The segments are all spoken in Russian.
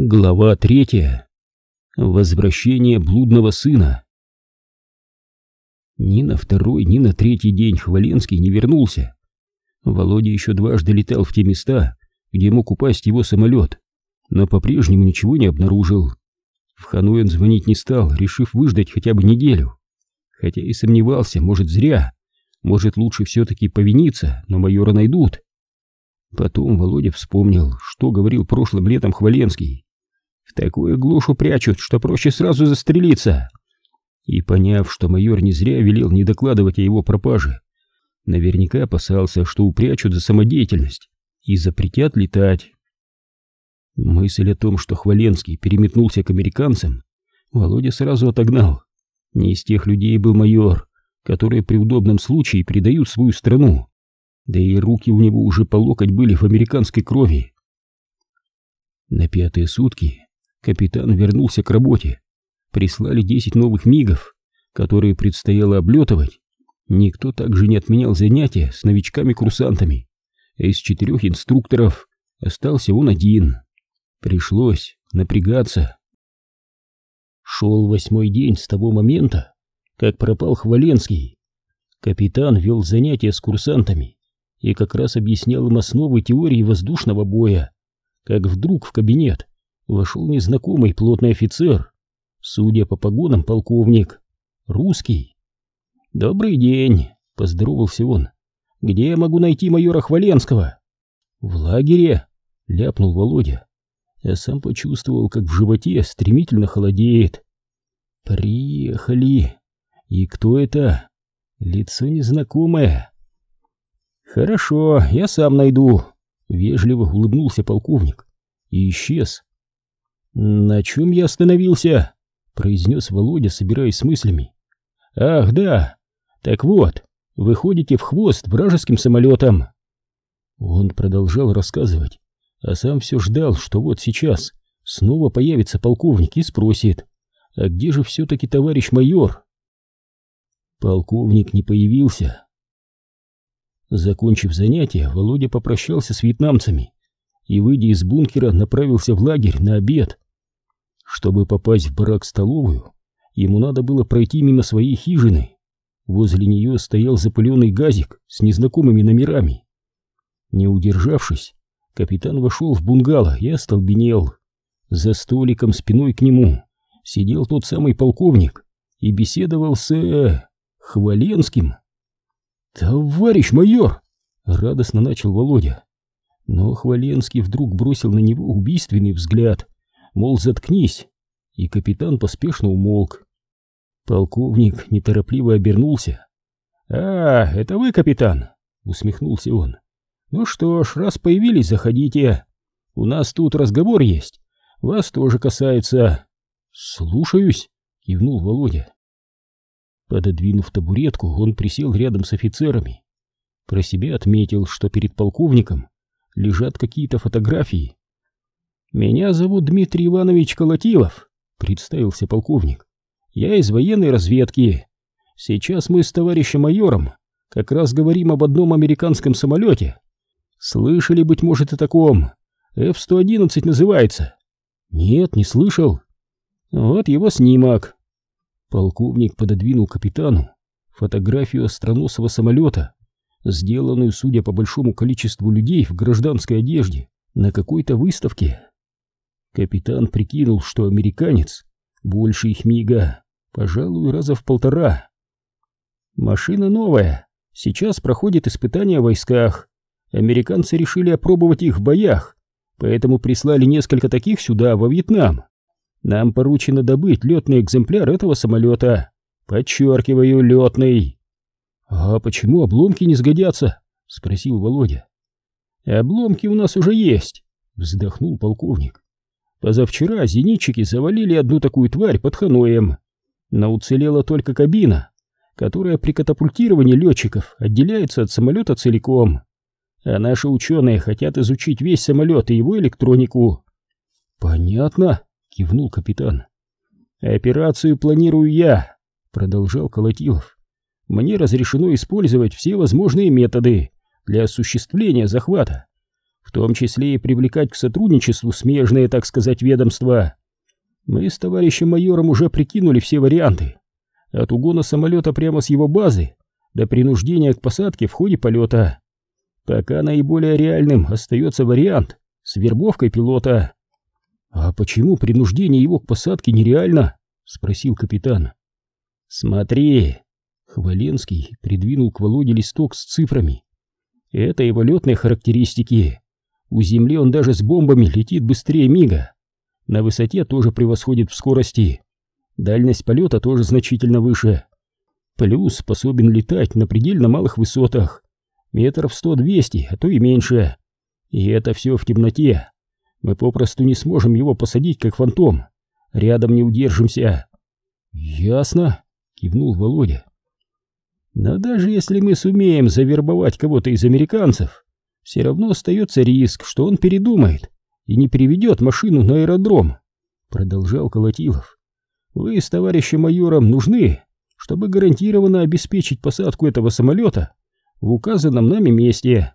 Глава третья. Возвращение блудного сына. Ни на второй, ни на третий день Хваленский не вернулся. Володя еще дважды летал в те места, где мог упасть его самолет, но по-прежнему ничего не обнаружил. В Ханой он звонить не стал, решив выждать хотя бы неделю. Хотя и сомневался, может зря, может лучше все-таки повиниться, но майора найдут. Потом Володя вспомнил, что говорил прошлым летом Хваленский в такую глушу прячут, что проще сразу застрелиться. И поняв, что майор не зря велел не докладывать о его пропаже, наверняка опасался, что упрячут за самодеятельность и запретят летать. Мысль о том, что Хваленский переметнулся к американцам, Володя сразу отогнал. Не из тех людей был майор, которые при удобном случае предают свою страну. Да и руки у него уже по локоть были в американской крови. На пятые сутки капитан вернулся к работе. Прислали 10 новых мигов, которые предстояло облетывать. Никто также не отменял занятия с новичками-курсантами. А из четырех инструкторов остался он один. Пришлось напрягаться. Шел восьмой день с того момента, как пропал Хваленский. Капитан вел занятия с курсантами и как раз объяснял им основы теории воздушного боя, как вдруг в кабинет вошел незнакомый плотный офицер, судя по погонам полковник, русский. «Добрый день», — поздоровался он. «Где я могу найти майора Хваленского?» «В лагере», — ляпнул Володя. Я сам почувствовал, как в животе стремительно холодеет. «Приехали. И кто это?» «Лицо незнакомое». «Хорошо, я сам найду», — вежливо улыбнулся полковник и исчез. «На чем я остановился?» — произнес Володя, собираясь с мыслями. «Ах, да! Так вот, вы ходите в хвост вражеским самолетом!» Он продолжал рассказывать, а сам все ждал, что вот сейчас снова появится полковник и спросит, «А где же все-таки товарищ майор?» Полковник не появился. Закончив занятие, Володя попрощался с вьетнамцами и, выйдя из бункера, направился в лагерь на обед. Чтобы попасть в барак-столовую, ему надо было пройти мимо своей хижины. Возле нее стоял запыленный газик с незнакомыми номерами. Не удержавшись, капитан вошел в бунгало и остолбенел. За столиком спиной к нему сидел тот самый полковник и беседовал с... Э, Хваленским. «Товарищ майор!» — радостно начал Володя. Но Хваленский вдруг бросил на него убийственный взгляд — мол, заткнись, и капитан поспешно умолк. Полковник неторопливо обернулся. «А, это вы, капитан?» — усмехнулся он. «Ну что ж, раз появились, заходите. У нас тут разговор есть. Вас тоже касается». «Слушаюсь», — кивнул Володя. Пододвинув табуретку, он присел рядом с офицерами. Про себя отметил, что перед полковником лежат какие-то фотографии, «Меня зовут Дмитрий Иванович Колотилов», — представился полковник. «Я из военной разведки. Сейчас мы с товарищем майором как раз говорим об одном американском самолете. Слышали, быть может, о таком? F-111 называется». «Нет, не слышал». «Вот его снимок». Полковник пододвинул капитану фотографию остроносого самолета, сделанную, судя по большому количеству людей в гражданской одежде, на какой-то выставке. Капитан прикинул, что американец больше их мига, пожалуй, раза в полтора. Машина новая, сейчас проходит испытания в войсках. Американцы решили опробовать их в боях, поэтому прислали несколько таких сюда, во Вьетнам. Нам поручено добыть летный экземпляр этого самолета. Подчеркиваю, летный. А почему обломки не сгодятся? Спросил Володя. Обломки у нас уже есть, вздохнул полковник. Позавчера зенитчики завалили одну такую тварь под Ханоем, но уцелела только кабина, которая при катапультировании летчиков отделяется от самолета целиком. А наши ученые хотят изучить весь самолет и его электронику. «Понятно», — кивнул капитан. «Операцию планирую я», — продолжал Колотилов. «Мне разрешено использовать все возможные методы для осуществления захвата, в том числе и привлекать к сотрудничеству смежные, так сказать, ведомства. Мы с товарищем майором уже прикинули все варианты. От угона самолета прямо с его базы до принуждения к посадке в ходе полета. Пока наиболее реальным остается вариант с вербовкой пилота. «А почему принуждение его к посадке нереально?» — спросил капитан. «Смотри!» — Хваленский придвинул к Володе листок с цифрами. «Это его летные характеристики. У Земли он даже с бомбами летит быстрее мига. На высоте тоже превосходит в скорости. Дальность полета тоже значительно выше. Плюс способен летать на предельно малых высотах. Метров сто-двести, а то и меньше. И это все в темноте. Мы попросту не сможем его посадить, как фантом. Рядом не удержимся. Ясно, кивнул Володя. Но даже если мы сумеем завербовать кого-то из американцев, все равно остается риск, что он передумает и не приведет машину на аэродром, продолжал Колотилов. Вы с товарищем майором нужны, чтобы гарантированно обеспечить посадку этого самолета в указанном нами месте.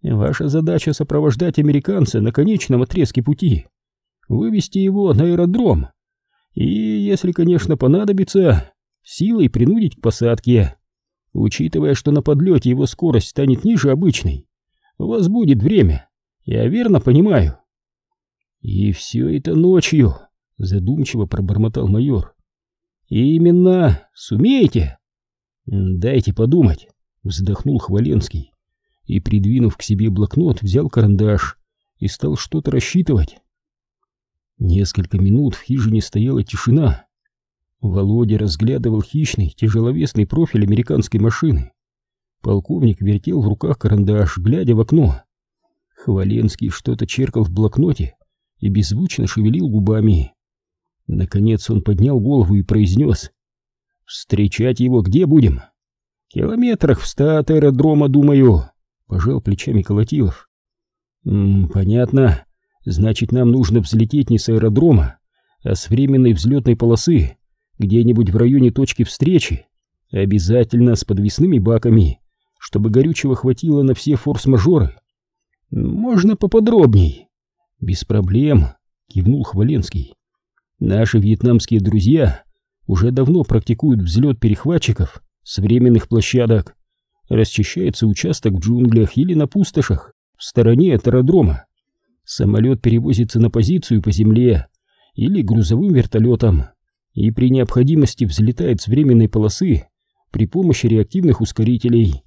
Ваша задача сопровождать американца на конечном отрезке пути, вывести его на аэродром и, если, конечно, понадобится, силой принудить к посадке. Учитывая, что на подлете его скорость станет ниже обычной, у вас будет время, я верно понимаю. И все это ночью, задумчиво пробормотал майор. Именно, сумеете? Дайте подумать, вздохнул Хваленский и, придвинув к себе блокнот, взял карандаш и стал что-то рассчитывать. Несколько минут в хижине стояла тишина. Володя разглядывал хищный, тяжеловесный профиль американской машины. Полковник вертел в руках карандаш, глядя в окно. Хваленский что-то черкал в блокноте и беззвучно шевелил губами. Наконец он поднял голову и произнес. «Встречать его где будем?» «Километрах в ста от аэродрома, думаю», — пожал плечами Колотилов. «М -м, «Понятно. Значит, нам нужно взлететь не с аэродрома, а с временной взлетной полосы, где-нибудь в районе точки встречи, обязательно с подвесными баками, чтобы горючего хватило на все форс-мажоры. Можно поподробней?» «Без проблем», — кивнул Хваленский. «Наши вьетнамские друзья уже давно практикуют взлет перехватчиков с временных площадок. Расчищается участок в джунглях или на пустошах, в стороне от аэродрома. Самолет перевозится на позицию по земле или грузовым вертолетом и при необходимости взлетает с временной полосы при помощи реактивных ускорителей.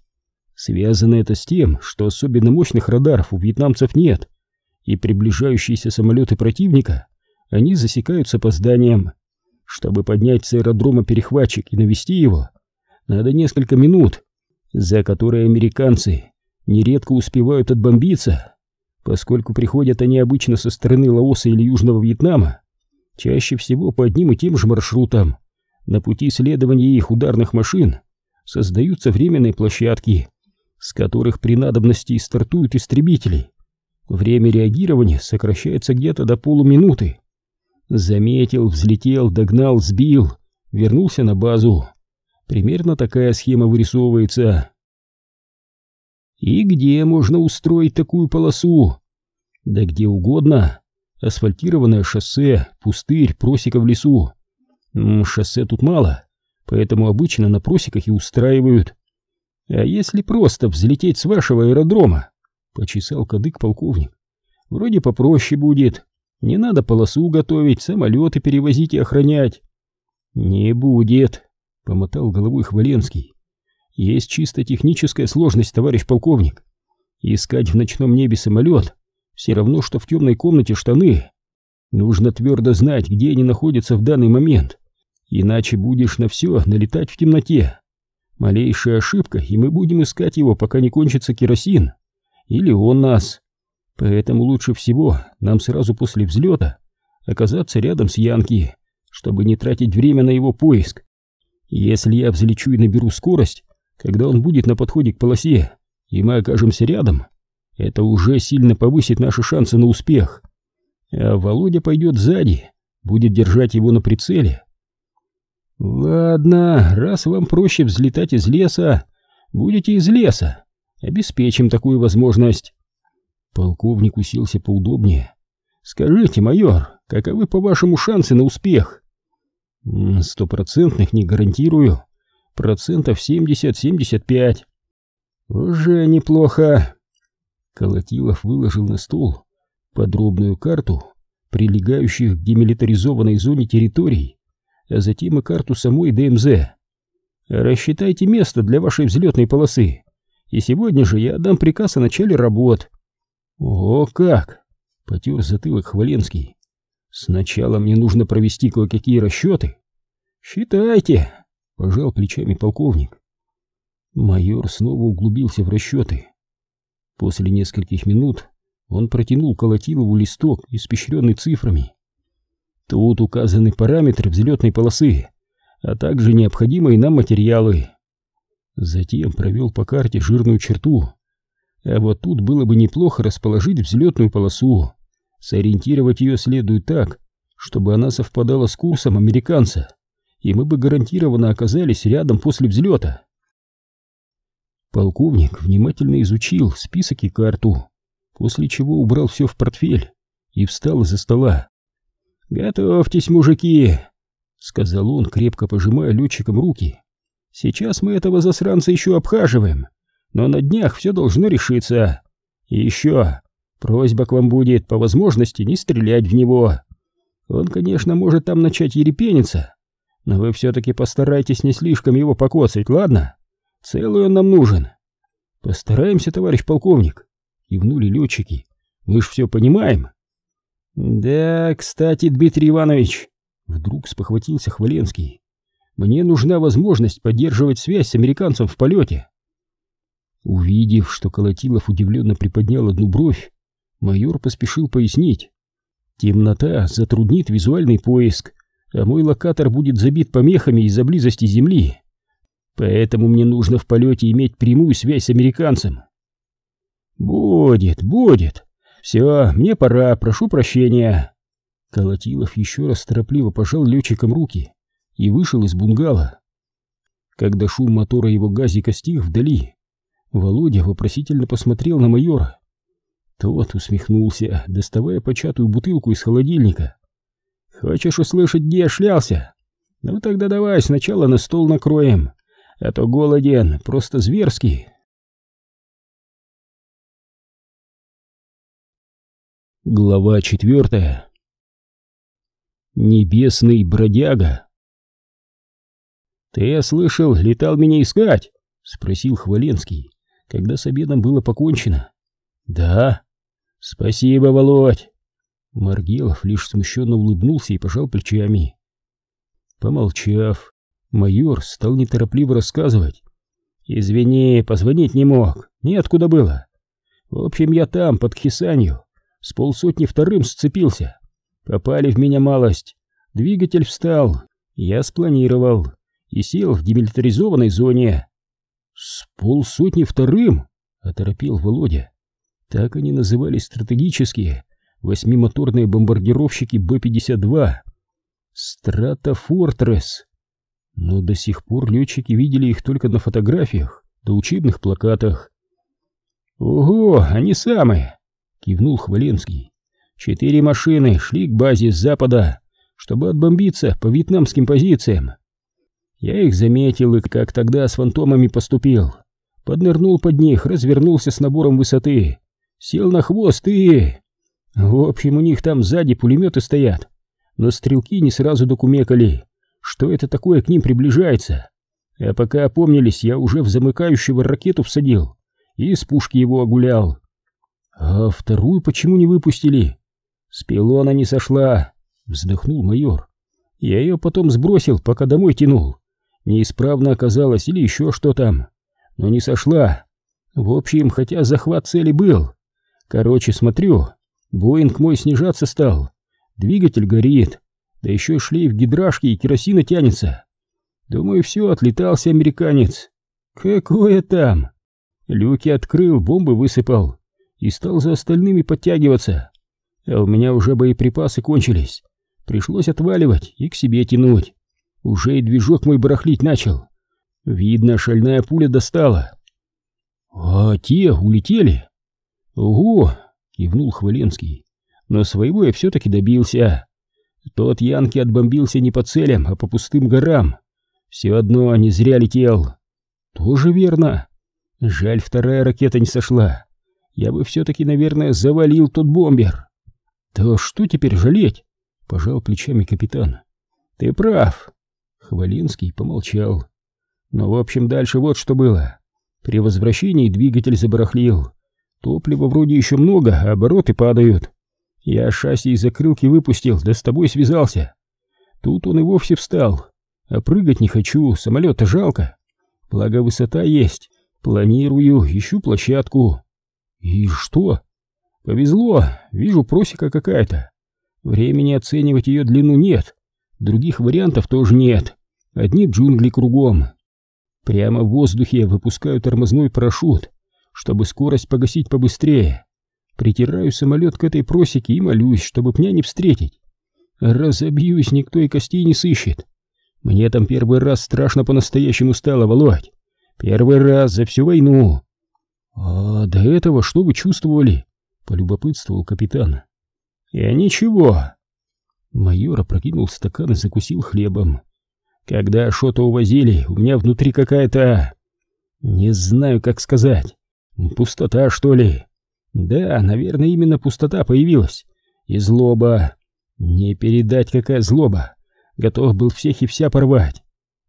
Связано это с тем, что особенно мощных радаров у вьетнамцев нет, и приближающиеся самолеты противника они засекают с опозданием. Чтобы поднять с аэродрома перехватчик и навести его, надо несколько минут, за которые американцы нередко успевают отбомбиться, поскольку приходят они обычно со стороны Лаоса или Южного Вьетнама, чаще всего по одним и тем же маршрутам. На пути следования их ударных машин создаются временные площадки, с которых при надобности стартуют истребители. Время реагирования сокращается где-то до полуминуты. Заметил, взлетел, догнал, сбил, вернулся на базу. Примерно такая схема вырисовывается. И где можно устроить такую полосу? Да где угодно. Асфальтированное шоссе, пустырь, просека в лесу. Шоссе тут мало, поэтому обычно на просеках и устраивают. А если просто взлететь с вашего аэродрома? Почесал кадык полковник. Вроде попроще будет. Не надо полосу готовить, самолеты перевозить и охранять. Не будет, помотал головой Хваленский. Есть чисто техническая сложность, товарищ полковник. Искать в ночном небе самолет все равно, что в темной комнате штаны. Нужно твердо знать, где они находятся в данный момент. Иначе будешь на все налетать в темноте. Малейшая ошибка, и мы будем искать его, пока не кончится керосин. Или он нас. Поэтому лучше всего нам сразу после взлета оказаться рядом с Янки, чтобы не тратить время на его поиск. Если я взлечу и наберу скорость, когда он будет на подходе к полосе, и мы окажемся рядом, это уже сильно повысит наши шансы на успех. А Володя пойдет сзади, будет держать его на прицеле. Ладно, раз вам проще взлетать из леса, будете из леса. Обеспечим такую возможность. Полковник уселся поудобнее. «Скажите, майор, каковы, по-вашему, шансы на успех?» «Стопроцентных не гарантирую. Процентов семьдесят-семьдесят пять». «Уже неплохо». Колотилов выложил на стол подробную карту прилегающих к демилитаризованной зоне территорий, а затем и карту самой ДМЗ. «Рассчитайте место для вашей взлетной полосы, и сегодня же я отдам приказ о начале работ». «О как!» — потер затылок Хваленский. «Сначала мне нужно провести кое-какие расчеты». «Считайте!» — пожал плечами полковник. Майор снова углубился в расчеты. После нескольких минут он протянул Колотилову листок, испещренный цифрами. Тут указаны параметры взлетной полосы, а также необходимые нам материалы. Затем провел по карте жирную черту. А вот тут было бы неплохо расположить взлетную полосу. Сориентировать ее следует так, чтобы она совпадала с курсом американца, и мы бы гарантированно оказались рядом после взлета. Полковник внимательно изучил список и карту после чего убрал все в портфель и встал из-за стола. «Готовьтесь, мужики!» — сказал он, крепко пожимая летчикам руки. «Сейчас мы этого засранца еще обхаживаем, но на днях все должно решиться. И еще просьба к вам будет по возможности не стрелять в него. Он, конечно, может там начать ерепениться, но вы все-таки постарайтесь не слишком его покоцать, ладно? Целый он нам нужен. Постараемся, товарищ полковник кивнули летчики. Мы ж все понимаем. Да, кстати, Дмитрий Иванович, вдруг спохватился Хваленский. Мне нужна возможность поддерживать связь с американцем в полете. Увидев, что Колотилов удивленно приподнял одну бровь, майор поспешил пояснить. Темнота затруднит визуальный поиск, а мой локатор будет забит помехами из-за близости Земли. Поэтому мне нужно в полете иметь прямую связь с американцем. «Будет, будет. Все, мне пора, прошу прощения». Колотилов еще раз торопливо пожал летчикам руки и вышел из бунгало. Когда шум мотора его газика стих вдали, Володя вопросительно посмотрел на майора. Тот усмехнулся, доставая початую бутылку из холодильника. «Хочешь услышать, где я шлялся? Ну тогда давай сначала на стол накроем, а то голоден, просто зверский». Глава четвертая. Небесный бродяга. «Ты, слышал, летал меня искать?» — спросил Хваленский, когда с обедом было покончено. «Да». «Спасибо, Володь». Маргелов лишь смущенно улыбнулся и пожал плечами. Помолчав, майор стал неторопливо рассказывать. «Извини, позвонить не мог, неоткуда было. В общем, я там, под Хисанью, с полсотни вторым сцепился. Попали в меня малость. Двигатель встал. Я спланировал и сел в демилитаризованной зоне. С полсотни вторым? Оторопел Володя. Так они назывались стратегические восьмимоторные бомбардировщики Б-52. Стратофортресс. Но до сих пор летчики видели их только на фотографиях, да учебных плакатах. Ого, они самые! Кивнул Хваленский. Четыре машины шли к базе с запада, чтобы отбомбиться по вьетнамским позициям. Я их заметил и как тогда с фантомами поступил. Поднырнул под них, развернулся с набором высоты, сел на хвост и... В общем, у них там сзади пулеметы стоят, но стрелки не сразу докумекали, что это такое к ним приближается. А пока опомнились, я уже в замыкающего ракету всадил и из пушки его огулял. «А вторую почему не выпустили?» «С пилона не сошла», — вздохнул майор. «Я ее потом сбросил, пока домой тянул. Неисправно оказалось или еще что там, но не сошла. В общем, хотя захват цели был. Короче, смотрю, Боинг мой снижаться стал. Двигатель горит, да еще шлейф гидражки и керосина тянется. Думаю, все, отлетался американец. Какое там? Люки открыл, бомбы высыпал и стал за остальными подтягиваться. А у меня уже боеприпасы кончились. Пришлось отваливать и к себе тянуть. Уже и движок мой барахлить начал. Видно, шальная пуля достала. А те улетели. Ого, кивнул Хваленский. Но своего я все-таки добился. Тот Янки отбомбился не по целям, а по пустым горам. Все одно не зря летел. Тоже верно. Жаль, вторая ракета не сошла. Я бы все-таки, наверное, завалил тот бомбер. Да что теперь жалеть? Пожал плечами капитан. Ты прав. Хвалинский помолчал. Но, в общем, дальше вот что было. При возвращении двигатель забарахлил. Топлива вроде еще много, а обороты падают. Я шасси из закрылки выпустил, да с тобой связался. Тут он и вовсе встал. А прыгать не хочу, самолета жалко. Благо высота есть. Планирую, ищу площадку. И что? Повезло, вижу просека какая-то. Времени оценивать ее длину нет. Других вариантов тоже нет. Одни джунгли кругом. Прямо в воздухе выпускаю тормозной парашют, чтобы скорость погасить побыстрее. Притираю самолет к этой просеке и молюсь, чтобы пня не встретить. Разобьюсь, никто и костей не сыщет. Мне там первый раз страшно по-настоящему стало, Володь. Первый раз за всю войну. А до этого что вы чувствовали? Полюбопытствовал капитан. Я ничего. Майор опрокинул стакан и закусил хлебом. Когда что-то увозили, у меня внутри какая-то... Не знаю, как сказать. Пустота, что ли? Да, наверное, именно пустота появилась. И злоба. Не передать, какая злоба. Готов был всех и вся порвать.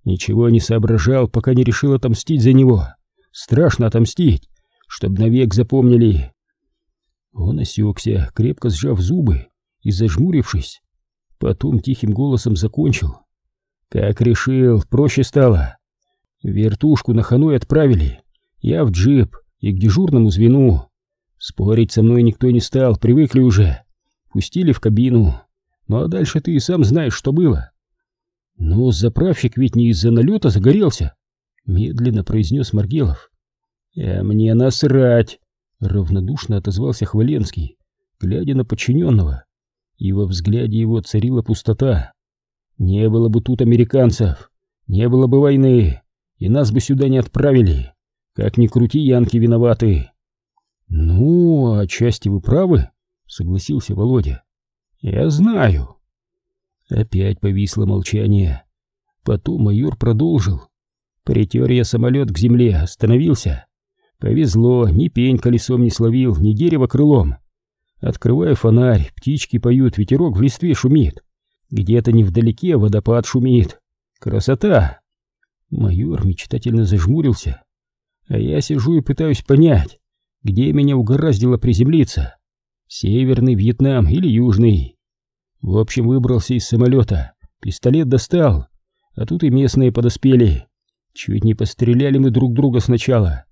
Ничего не соображал, пока не решил отомстить за него. Страшно отомстить, чтобы навек запомнили. Он осекся, крепко сжав зубы и зажмурившись. Потом тихим голосом закончил. Как решил, проще стало. Вертушку на Ханой отправили. Я в джип и к дежурному звену. Спорить со мной никто не стал, привыкли уже. Пустили в кабину. Ну а дальше ты и сам знаешь, что было. Но заправщик ведь не из-за налета загорелся, медленно произнес Маргелов. А мне насрать, равнодушно отозвался Хваленский, глядя на подчиненного. И во взгляде его царила пустота. Не было бы тут американцев, не было бы войны, и нас бы сюда не отправили. Как ни крути, янки виноваты. Ну, отчасти вы правы, согласился Володя. Я знаю. Опять повисло молчание. Потом майор продолжил. Притер я самолет к земле, остановился. Повезло, ни пень колесом не словил, ни дерево крылом. Открываю фонарь, птички поют, ветерок в листве шумит. Где-то невдалеке водопад шумит. Красота! Майор мечтательно зажмурился. А я сижу и пытаюсь понять, где меня угораздило приземлиться. Северный Вьетнам или Южный. В общем, выбрался из самолета, пистолет достал, а тут и местные подоспели. Чуть не постреляли мы друг друга сначала.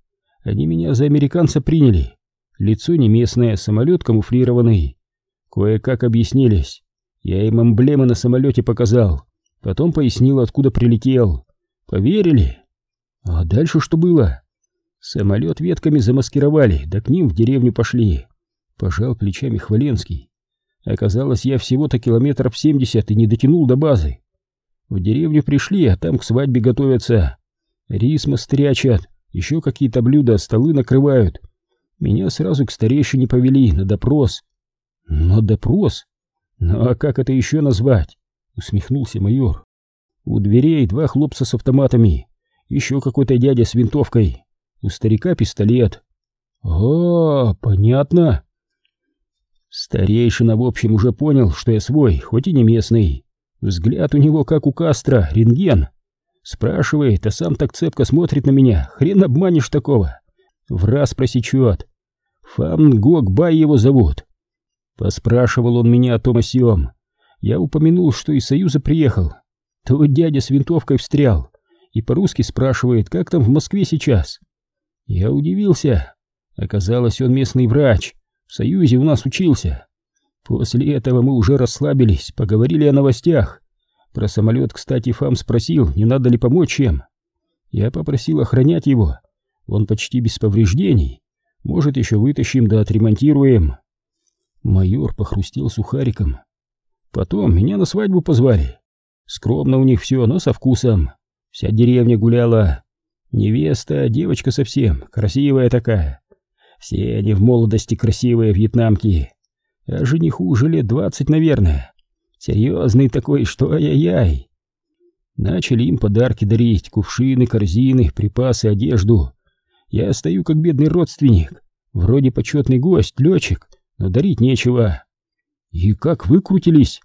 Они меня за американца приняли. Лицо не местное, самолет камуфлированный. Кое-как объяснились. Я им эмблемы на самолете показал, потом пояснил, откуда прилетел. Поверили? А дальше что было? Самолет ветками замаскировали, да к ним в деревню пошли. Пожал плечами Хваленский. Оказалось, я всего-то километров семьдесят и не дотянул до базы. В деревню пришли, а там к свадьбе готовятся. Рис мастрячат, еще какие-то блюда, столы накрывают. Меня сразу к старейшине повели на допрос. Но допрос? «Ну а как это еще назвать?» — усмехнулся майор. «У дверей два хлопца с автоматами, еще какой-то дядя с винтовкой, у старика пистолет». «А, понятно». Старейшина, в общем, уже понял, что я свой, хоть и не местный. Взгляд у него, как у Кастро, рентген. Спрашивает, а сам так цепко смотрит на меня, хрен обманешь такого. В раз просечет. Фам Гог Бай его зовут. Поспрашивал он меня о том о сём. Я упомянул, что из Союза приехал. То дядя с винтовкой встрял и по-русски спрашивает, как там в Москве сейчас. Я удивился. Оказалось, он местный врач, в Союзе у нас учился. После этого мы уже расслабились, поговорили о новостях. Про самолет, кстати, Фам спросил, не надо ли помочь чем. Я попросил охранять его. Он почти без повреждений. Может, еще вытащим да отремонтируем. Майор похрустел сухариком. Потом меня на свадьбу позвали. Скромно у них все, но со вкусом. Вся деревня гуляла. Невеста, девочка совсем, красивая такая. Все они в молодости красивые вьетнамки, а жениху уже лет двадцать, наверное. Серьезный такой, что ай-яй-яй. Начали им подарки дарить, кувшины, корзины, припасы, одежду. Я стою как бедный родственник, вроде почетный гость, летчик, но дарить нечего. И как выкрутились?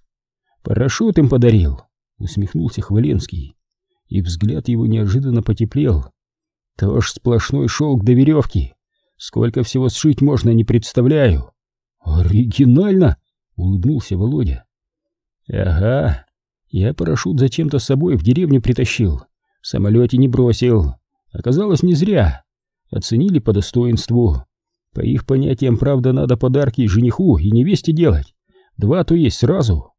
Парашют им подарил, усмехнулся Хваленский, и взгляд его неожиданно потеплел. Тоже сплошной шелк до веревки. Сколько всего сшить можно, не представляю. Оригинально, улыбнулся Володя. Ага, я парашют зачем-то с собой в деревню притащил, в самолете не бросил. Оказалось, не зря. Оценили по достоинству. По их понятиям, правда, надо подарки жениху и невесте делать. Два то есть сразу.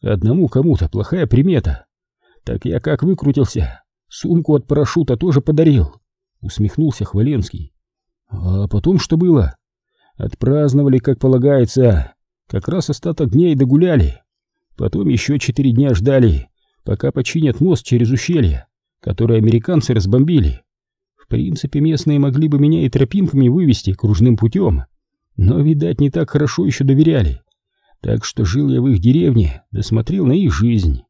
Одному кому-то плохая примета. Так я как выкрутился. Сумку от парашюта тоже подарил. Усмехнулся Хваленский. А потом что было? Отпраздновали, как полагается. Как раз остаток дня и догуляли. Потом еще четыре дня ждали, пока починят мост через ущелье, который американцы разбомбили. В принципе, местные могли бы меня и тропинками вывести кружным путем, но, видать, не так хорошо еще доверяли. Так что жил я в их деревне, досмотрел на их жизнь.